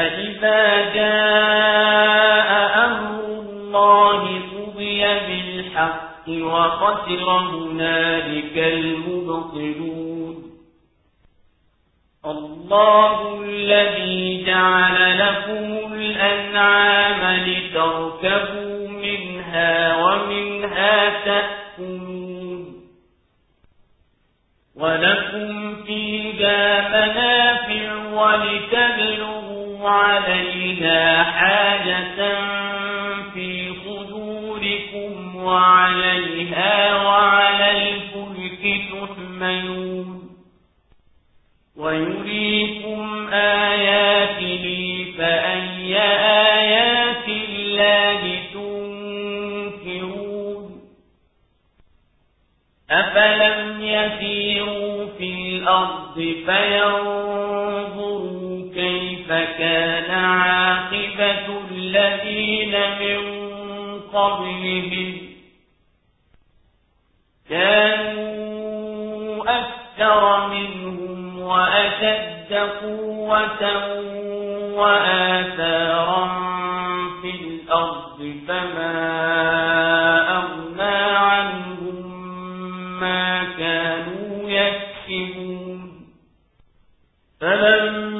فإذا جاء أمر الله قضي بالحق وخسر هنالك المبطلون. الله الذي جعل لكم الأنعام لتركبوا منها ومنها تأكلون. ولكم فيها منافع ولتبلغوا عليها حاجة في صدوركم وعليها وعلى الفلك تحملون. ويريكم آياته فأي آيات الله تنكرون. أفلم يسيروا في الأرض فينظروا كيف كان عاقبة الذين من قبلهم. كانوا أكثر منهم وأشد قوة وآثارا في الأرض فما أغنى عنهم ما كانوا يكسبون. فلما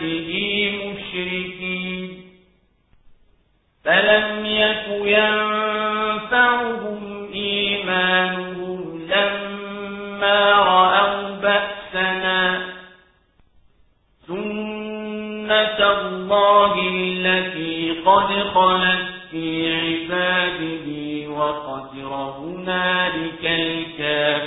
به مشركين. فلم يك ينفعهم إيمانهم لما رأوا بأسنا. سنة الله التي قد خلت في عباده وخسر هنالك الكافرون